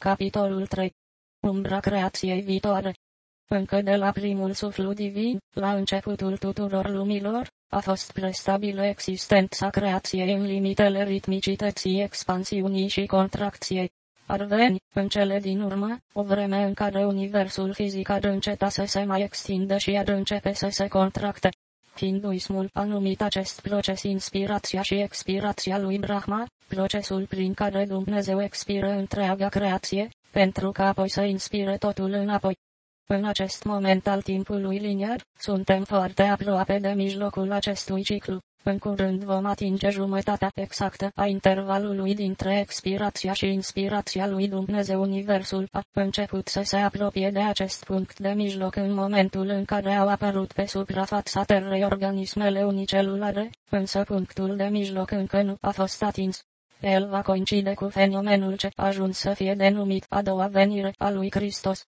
Capitolul 3 Umbra creației viitoare Încă de la primul suflu divin, la începutul tuturor lumilor, a fost prestabilă existența creației în limitele ritmicității expansiunii și contracției. Ar veni, în cele din urmă, o vreme în care universul fizic ar înceta să se mai extindă și ar începe să se contracte. Hinduismul a numit acest proces inspirația și expirația lui Brahma, procesul prin care Dumnezeu expiră întreaga creație, pentru ca apoi să inspire totul înapoi. În acest moment al timpului liniar, suntem foarte aproape de mijlocul acestui ciclu. În curând vom atinge jumătatea exactă a intervalului dintre expirația și inspirația lui Dumnezeu. Universul a început să se apropie de acest punct de mijloc în momentul în care au apărut pe suprafața terrei organismele unicelulare, însă punctul de mijloc încă nu a fost atins. El va coincide cu fenomenul ce a ajuns să fie denumit a doua venire a lui Hristos.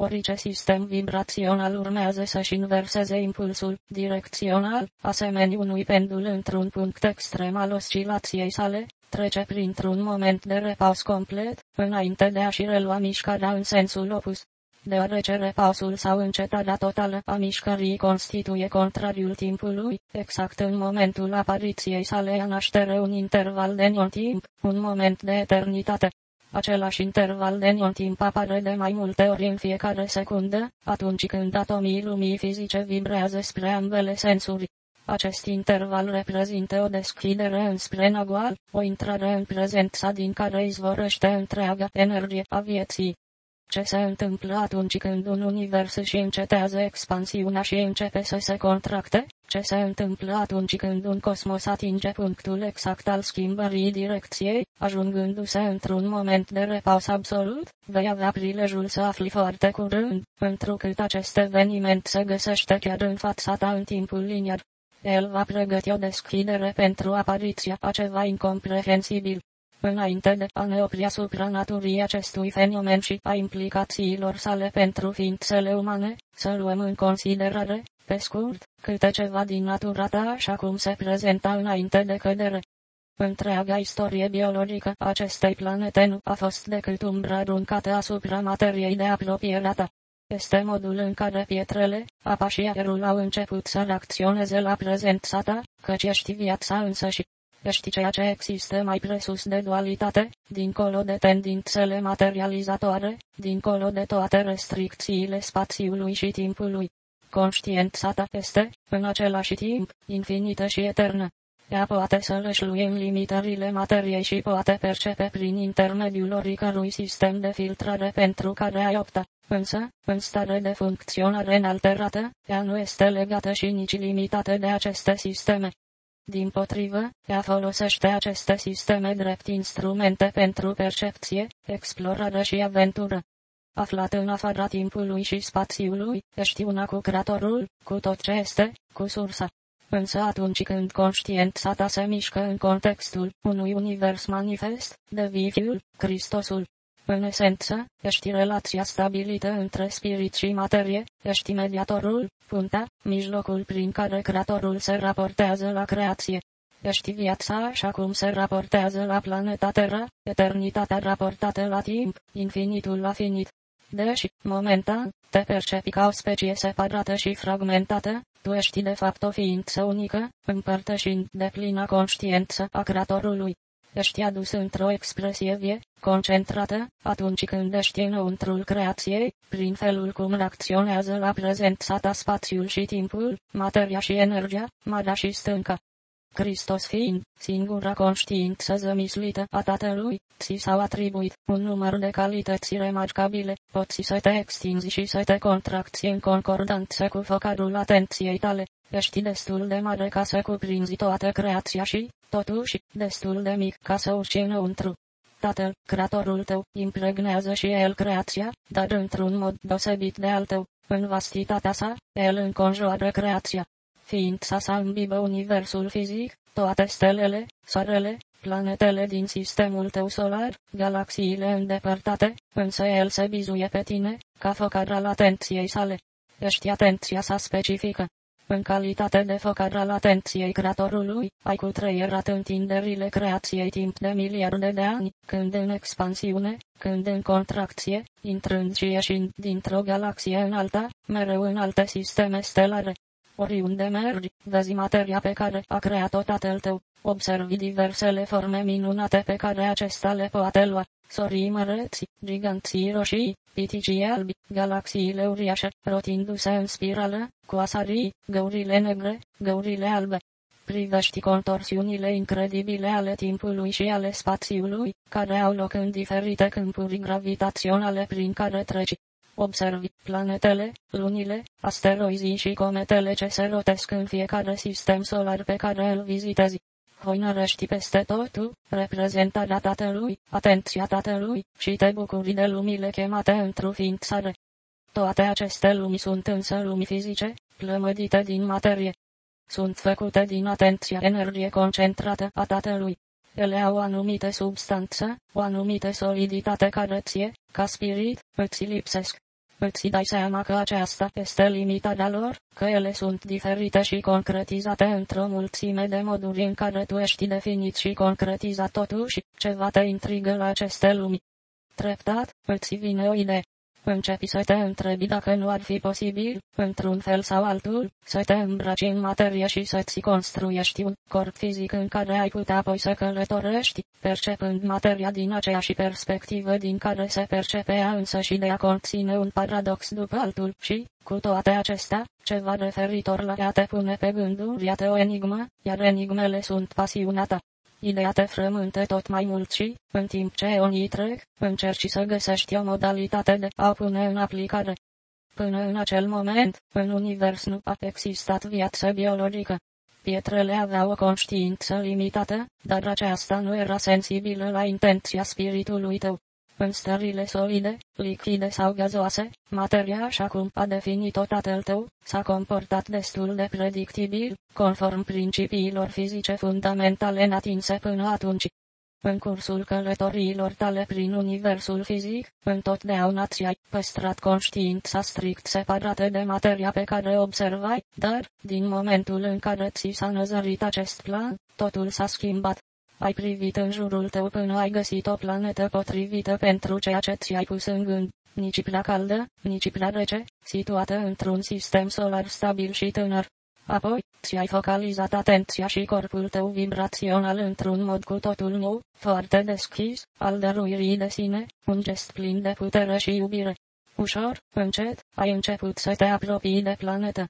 Orice sistem vibrațional urmează să-și inverseze impulsul direcțional, asemenea unui pendul într-un punct extrem al oscilației sale, trece printr-un moment de repaus complet, înainte de a-și relua mișcarea în sensul opus. Deoarece repausul sau încetarea totală a mișcării constituie contrariul timpului, exact în momentul apariției sale a naștere un interval de non-timp, un moment de eternitate. Același interval de non-timp apare de mai multe ori în fiecare secundă, atunci când atomii lumii fizice vibrează spre ambele sensuri. Acest interval reprezintă o deschidere înspre nagoal, o intrare în prezența din care izvorăște întreaga energie a vieții. Ce se întâmplă atunci când un univers își încetează expansiunea și începe să se contracte? Ce se întâmplă atunci când un cosmos atinge punctul exact al schimbării direcției, ajungându-se într-un moment de repaus absolut? Vei avea prilejul să afli foarte curând, întrucât acest eveniment se găsește chiar în fața ta în timpul liniar. El va pregăti o deschidere pentru apariția a ceva incomprehensibil înainte de a ne opri asupra naturii acestui fenomen și a implicațiilor sale pentru ființele umane, să luăm în considerare, pe scurt, câte ceva din natura ta așa cum se prezenta înainte de cădere. Întreaga istorie biologică a acestei planete nu a fost decât umbra aruncată asupra materiei de apropierea ta. Este modul în care pietrele, apa și aerul au început să reacționeze la prezența ta, căci ești viața însă și Ești ceea ce există mai presus de dualitate, dincolo de tendințele materializatoare, dincolo de toate restricțiile spațiului și timpului. Conștiența ta este, în același timp, infinită și eternă. Ea poate să lășluie în limitările materiei și poate percepe prin intermediul oricărui sistem de filtrare pentru care ai opta. Însă, în stare de funcționare înalterată, ea nu este legată și nici limitată de aceste sisteme. Din potrivă, ea folosește aceste sisteme drept instrumente pentru percepție, explorare și aventură. Aflat în afara timpului și spațiului, ești una cu Creatorul, cu tot ce este, cu sursa. Însă atunci când conștiența ta se mișcă în contextul unui univers manifest, devii Fiul, Hristosul. În esență, ești relația stabilită între spirit și materie, ești mediatorul, punta, mijlocul prin care creatorul se raportează la creație. Ești viața așa cum se raportează la planeta Terra, eternitatea raportată la timp, infinitul la finit. Deși, momentan, te percepi ca o specie separată și fragmentată, tu ești de fapt o ființă unică, împărtășind de plină conștiință a Creatorului ești adus într-o expresie vie, concentrată, atunci când ești înăuntrul creației, prin felul cum reacționează la prezența ta spațiul și timpul, materia și energia, marea și stânca. Hristos fiind, singura conștiință zămislită a Tatălui, ți s-au atribuit un număr de calități remarcabile, poți să te extinzi și să te contracți în concordanță cu focarul atenției tale, ești destul de mare ca să cuprinzi toată creația și, totuși, destul de mic ca să urci înăuntru. Tatăl, creatorul tău, impregnează și el creația, dar într-un mod deosebit de al tău. În vastitatea sa, el înconjoară creația. Ființa sa îmbibă universul fizic, toate stelele, soarele, planetele din sistemul tău solar, galaxiile îndepărtate, însă el se bizuie pe tine, ca focar al atenției sale. Ești atenția sa specifică. în calitate de focar al atenției creatorului, ai cutreierat întinderile creației timp de miliarde de ani, când în expansiune, când în contracție, intrând și ieșind dintr-o galaxie în alta, mereu în alte sisteme stelare. Oriunde mergi, vezi materia pe care a creat-o tatăl tău, observi diversele forme minunate pe care acesta le poate lua, sorii măreți, giganții roșii, piticii albi, galaxiile uriașe, rotindu-se în spirală, cu asarii, găurile negre, găurile albe. Privești contorsiunile incredibile ale timpului și ale spațiului, care au loc în diferite câmpuri gravitaționale prin care treci. Observi planetele, lunile, asteroizii și cometele ce se rotesc în fiecare sistem solar pe care îl vizitezi hoinărești peste totul, reprezentarea Tatălui, atenția Tatălui, și te bucuri de lumile chemate într-o ființare. Toate aceste lumi sunt însă lumi fizice, plămădite din materie. Sunt făcute din atenția energie concentrată a Tatălui. Ele au o anumită substanță, o anumită soliditate care ție, ca spirit, îți lipsesc îți dai seama că aceasta este limitarea lor, că ele sunt diferite și concretizate într-o mulțime de moduri în care tu ești definit și concretizat totuși, ceva te intrigă la aceste lumi. Treptat, îți vine o idee. Începi să te întrebi dacă nu ar fi posibil, într-un fel sau altul, să te îmbraci în materie și să-ți construiești un corp fizic în care ai putea apoi să călătorești, percepând materia din aceeași perspectivă din care se percepe ea însă și de a conține un paradox după altul și, cu toate acestea, ceva referitor la ea te pune pe gânduri, iată o enigmă, iar enigmele sunt pasiunea ta. Ideea te frământă tot mai mult și, în timp ce eonii trec, încerci să găsești o modalitate de a pune în aplicare. Până în acel moment, în univers nu a existat viață biologică. Pietrele aveau o conștiință limitată, dar aceasta nu era sensibilă la intenția spiritului tău. În stările solide, lichide sau gazoase, materia așa cum a definit-o tatăl tău, s-a comportat destul de predictibil, conform principiilor fizice fundamentale natinse până atunci. În cursul călătoriilor tale prin universul fizic, întotdeauna ți-ai păstrat conștiința strict separată de materia pe care o observai, dar, din momentul în care ți s-a năzărit acest plan, totul s-a schimbat. Ai privit în jurul tău până ai găsit o planetă potrivită pentru ceea ce ți-ai pus în gând, nici prea caldă, nici prea rece, situată într-un sistem solar stabil și tânăr. Apoi, ți-ai focalizat atenția și corpul tău vibrațional într-un mod cu totul nou, foarte deschis, al dăruirii de sine, un gest plin de putere și iubire. Ușor, încet, ai început să te apropii de planetă.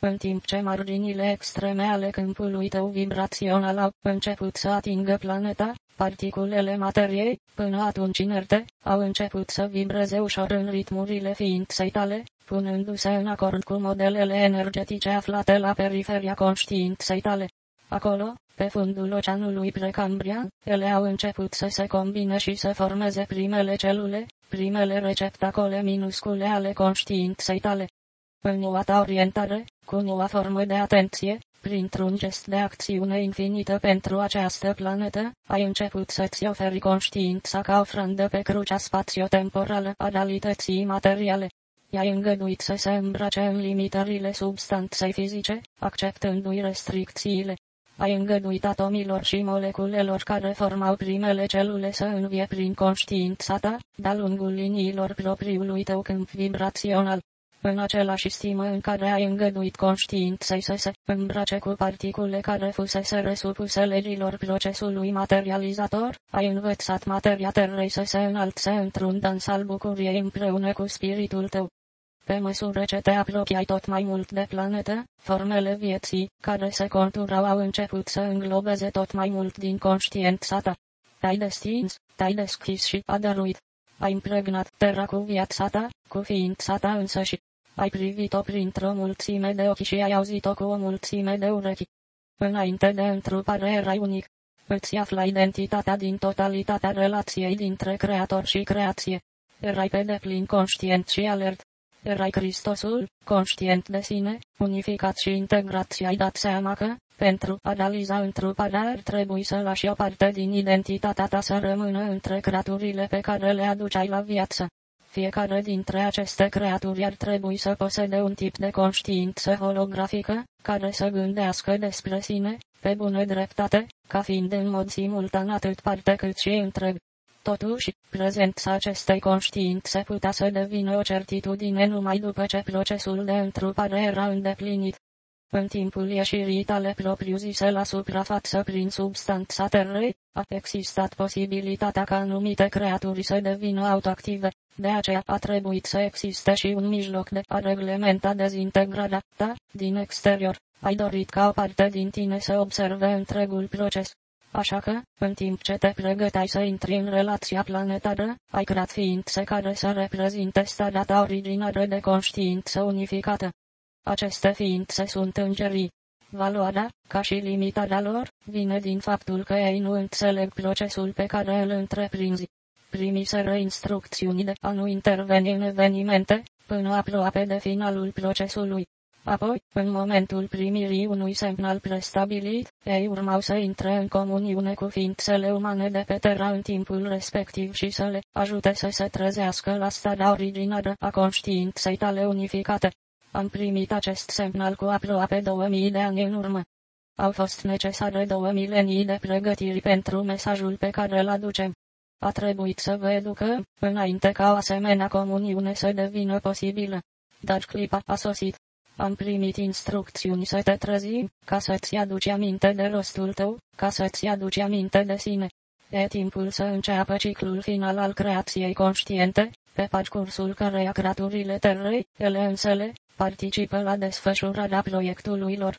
În timp ce marginile extreme ale câmpului tău vibrațional au început să atingă planeta, particulele materiei, până atunci inerte, au început să vibreze ușor în ritmurile ființei tale, punându-se în acord cu modelele energetice aflate la periferia conștiinței tale. Acolo, pe fundul oceanului precambrian, ele au început să se combine și să formeze primele celule, primele receptacole minuscule ale conștiinței tale. În noua ta orientare, cu noua formă de atenție, printr-un gest de acțiune infinită pentru această planetă, ai început să-ți oferi conștiința ca ofrandă pe crucea spațiotemporală a realității materiale. I-ai îngăduit să se îmbrace în limitările substanței fizice, acceptându-i restricțiile. Ai îngăduit atomilor și moleculelor care formau primele celule să învie prin conștiința ta, de-a lungul liniilor propriului tău câmp vibrațional în același stimă în care ai îngăduit conștiinței să se îmbrace cu particule care fusese resupuse legilor procesului materializator, ai învățat materia terrei să se înalțe într-un dans al bucuriei împreună cu spiritul tău. Pe măsură ce te apropiai tot mai mult de planetă, formele vieții, care se conturau au început să înglobeze tot mai mult din conștiința ta. Te-ai destins, te-ai deschis și adăruit. Ai impregnat terra cu viața ta, cu ființa ta însăși. Ai privit-o printr-o mulțime de ochi și ai auzit-o cu o mulțime de urechi. Înainte de întrupare erai unic. Îți afla identitatea din totalitatea relației dintre creator și creație. Erai pe deplin conștient și alert. Erai Hristosul, conștient de sine, unificat și integrat și ai dat seama că, pentru a realiza întruparea ar trebui să lași o parte din identitatea ta să rămână între creaturile pe care le aduceai la viață. Fiecare dintre aceste creaturi ar trebui să posede un tip de conștiință holografică, care să gândească despre sine, pe bună dreptate, ca fiind în mod simultan atât parte cât și întreg. Totuși, prezența acestei conștiințe putea să devină o certitudine numai după ce procesul de întrupare era îndeplinit. În timpul ieșirii tale propriu-zise la suprafață prin substanța terrei, a existat posibilitatea ca anumite creaturi să devină autoactive, de aceea a trebuit să existe și un mijloc de a reglementa dezintegrarea ta din exterior. Ai dorit ca o parte din tine să observe întregul proces. Așa că, în timp ce te pregăteai să intri în relația planetară, ai creat ființe care să reprezinte starea ta originară de conștiință unificată. Aceste ființe sunt îngerii. Valoarea, ca și limitarea lor, vine din faptul că ei nu înțeleg procesul pe care îl întreprinzi. Primiseră instrucțiuni de a nu interveni în evenimente, până aproape de finalul procesului. Apoi, în momentul primirii unui semnal prestabilit, ei urmau să intre în comuniune cu ființele umane de pe terra în timpul respectiv și să le ajute să se trezească la starea originară a conștiinței tale unificate. Am primit acest semnal cu aproape 2000 de ani în urmă. Au fost necesare două milenii de pregătiri pentru mesajul pe care îl aducem. A trebuit să vă educăm, înainte ca o asemenea comuniune să devină posibilă. Dar clipa a sosit. Am primit instrucțiuni să te trezi, ca să-ți aduci aminte de rostul tău, ca să-ți aduci aminte de sine. E timpul să înceapă ciclul final al creației conștiente, pe parcursul căreia creaturile terrei, ele însele, participă la desfășurarea proiectului lor.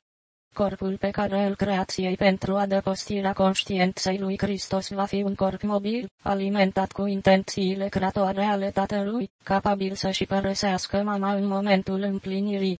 Corpul pe care îl creației pentru adăpostirea conștiinței lui Hristos va fi un corp mobil, alimentat cu intențiile creatoare ale Tatălui, capabil să-și părăsească mama în momentul împlinirii.